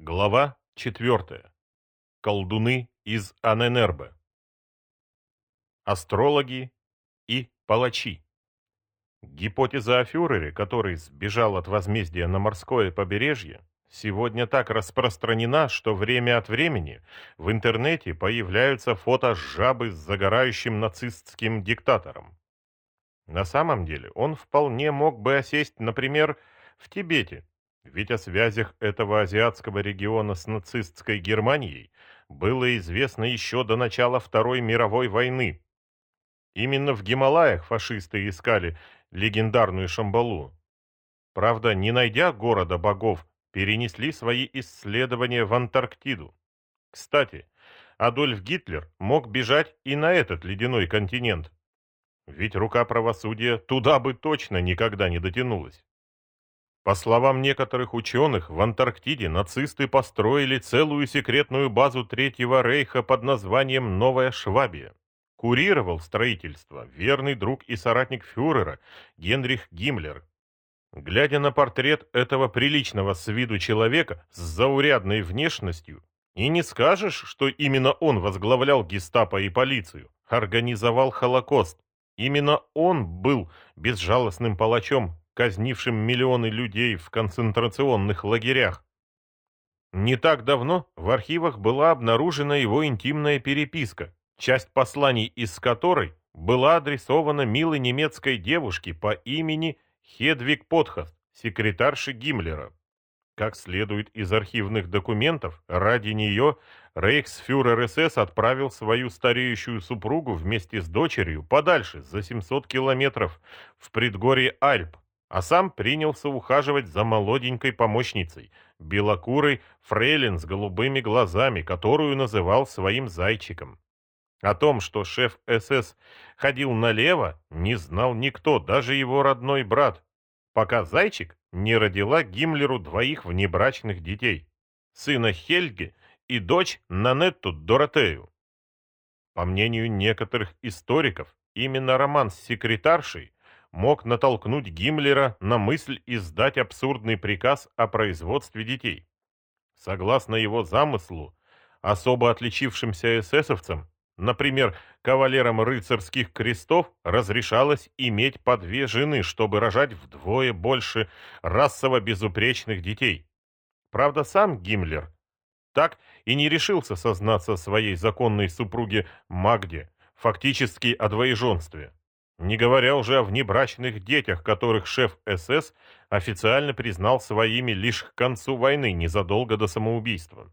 Глава 4. Колдуны из Аненербе. Астрологи и палачи. Гипотеза о фюрере, который сбежал от возмездия на морское побережье, сегодня так распространена, что время от времени в интернете появляются фото жабы с загорающим нацистским диктатором. На самом деле он вполне мог бы осесть, например, в Тибете, ведь о связях этого азиатского региона с нацистской Германией было известно еще до начала Второй мировой войны. Именно в Гималаях фашисты искали легендарную Шамбалу. Правда, не найдя города богов, перенесли свои исследования в Антарктиду. Кстати, Адольф Гитлер мог бежать и на этот ледяной континент. Ведь рука правосудия туда бы точно никогда не дотянулась. По словам некоторых ученых, в Антарктиде нацисты построили целую секретную базу Третьего Рейха под названием «Новая Швабия». Курировал строительство верный друг и соратник фюрера Генрих Гиммлер. Глядя на портрет этого приличного с виду человека с заурядной внешностью, и не скажешь, что именно он возглавлял гестапо и полицию, организовал Холокост. Именно он был безжалостным палачом, казнившим миллионы людей в концентрационных лагерях. Не так давно в архивах была обнаружена его интимная переписка, часть посланий из которой была адресована милой немецкой девушке по имени Хедвиг Потхаст, секретарше Гиммлера. Как следует из архивных документов, ради нее рейхсфюрер СС отправил свою стареющую супругу вместе с дочерью подальше, за 700 километров, в предгорье Альп, а сам принялся ухаживать за молоденькой помощницей, белокурой фрейлин с голубыми глазами, которую называл своим зайчиком. О том, что шеф СС ходил налево, не знал никто, даже его родной брат, пока зайчик не родила Гиммлеру двоих внебрачных детей, сына Хельги и дочь Нанетту Доротею. По мнению некоторых историков, именно роман с секретаршей мог натолкнуть Гиммлера на мысль издать абсурдный приказ о производстве детей. Согласно его замыслу, особо отличившимся эсэсовцам, например, кавалерам рыцарских крестов, разрешалось иметь по две жены, чтобы рожать вдвое больше расово безупречных детей. Правда, сам Гиммлер так и не решился сознаться своей законной супруге Магде, фактически о двоеженстве. Не говоря уже о внебрачных детях, которых шеф СС официально признал своими лишь к концу войны, незадолго до самоубийства.